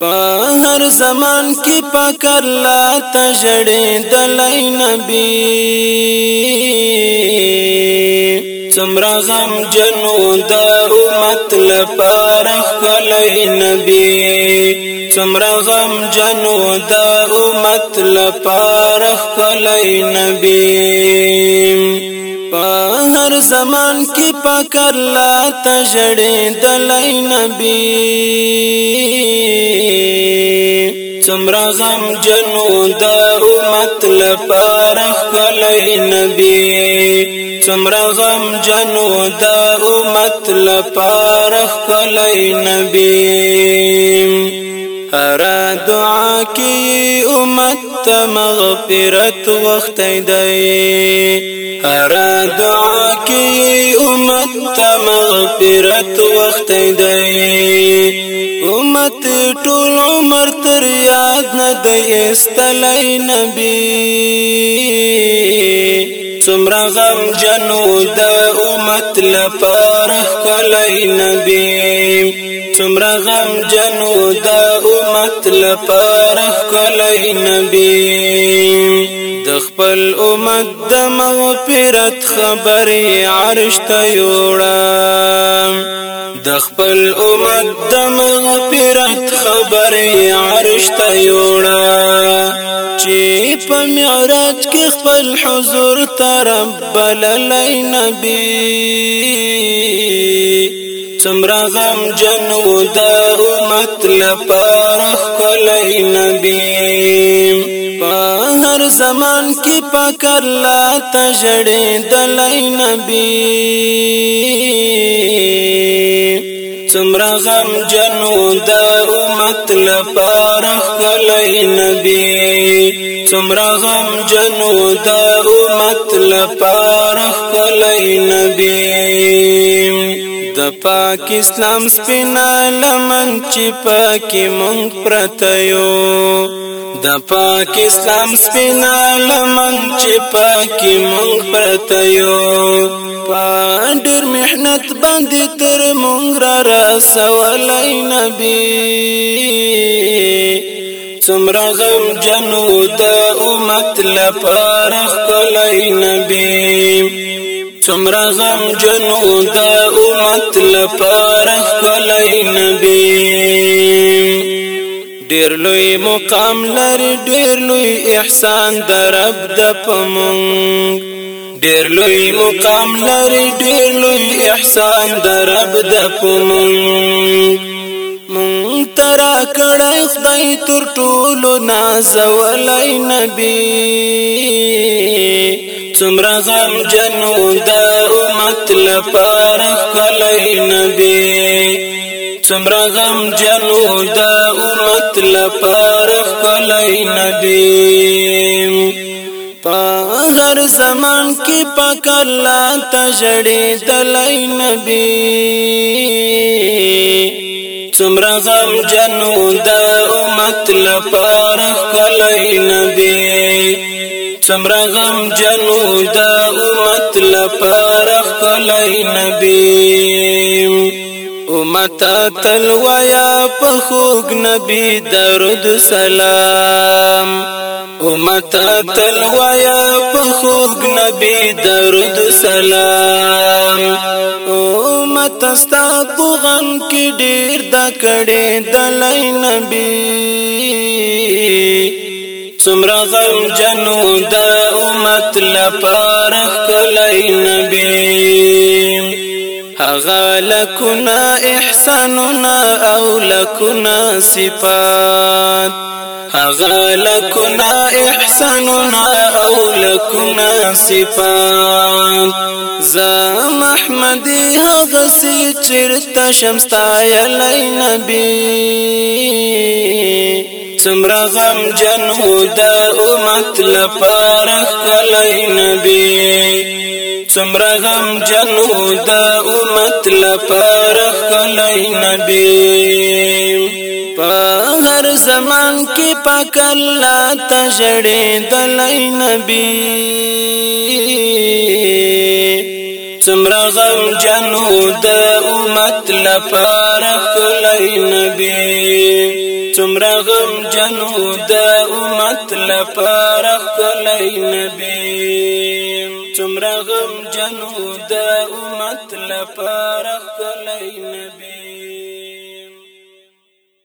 پهر سامان کې پکر لا تجړې دلای نبی څومره غم جنو د امت لپاره کولای نبی څومره غم جنو د امت لپاره کولای نبی پهر سامان کې پکر لا تجړې دلای نبی سمرا غم جنو د امت لپاره خپل نبی سمرا غم جنو د امت لپاره خپل نبی هر دعا کی امت ته مغفرت وخت دی هر دعا کی امت ته مغفرت وخت دی امت ټول عمر تر یاد نه دی استلای نبی سمرا غم جنو د امت لپاره کولای نبی سمرا غم جنو د امت لپاره کولای نبی د خپل امت د مغفرت خبرې عرش ته یوړه د خپل امت د مغفرت خبرې عرش ته یوړه په معراج کې خپل حضور ترم بللای نبی څومره غم جنو د امت لپاره کولای نبی په هر زمان کې پکړ لا تجړې دلای نبی سمرا غم جنو دا امت لپاره کلی نبی سمرا غم جنو دا امت لپاره کلی نبی پاک اسلام سپینا لمن چې پاکي مونږ پرتیو د پاک اسلام سپینا لمن چې پاکي مونږ پرتیو پاندر مهنت باندې تر مونږ را سوالای نبی څومره غم جنو د امت لپاره خلای نبی سمرا غم جنو دا امت لپاره کلی نبی ډیر لوی مقام لري ډیر لوی احسان در رب د پمون ډیر لوی مقام لري ډیر لوی احسان در رب د پمون مون ترا کړه خدای تر ټولو نازولای نبی سمرا غم جنو دا امت لپاره کلی نبی سمرا غم جنو دا امت لپاره کلی نبی په هر سامان کې پکلا تجړې دلای نبی سمرا غم جنو دا امت لپاره کلی نبی سمرا غم جنو دا امت لپار خلی نبی امت آتل ویا پخوگ نبی درود سلام امت آتل ویا پخوگ نبی درود سلام امت استا پو غم کی ډیر دا کڑی دلائی نبی څومره غم جنو د امت لپاره کلی نبی هغه لکنا احساننا او لکنا صفات هغه لکنا احساننا او لکنا صفات زم احمدی غسی چرتا شمستا علی نبی څومره غم جنو د امت لپاره کلی نبی څومره غم جنو د امت لپاره کلی نبی په هر زمان کې پکلا تجړې دلی نبی څومره غم جنو د امت لپاره کلی نبی سمرا غم جنو دا امت لپاره خلای نبی سمرا غم جنو دا امت لپاره خلای نبی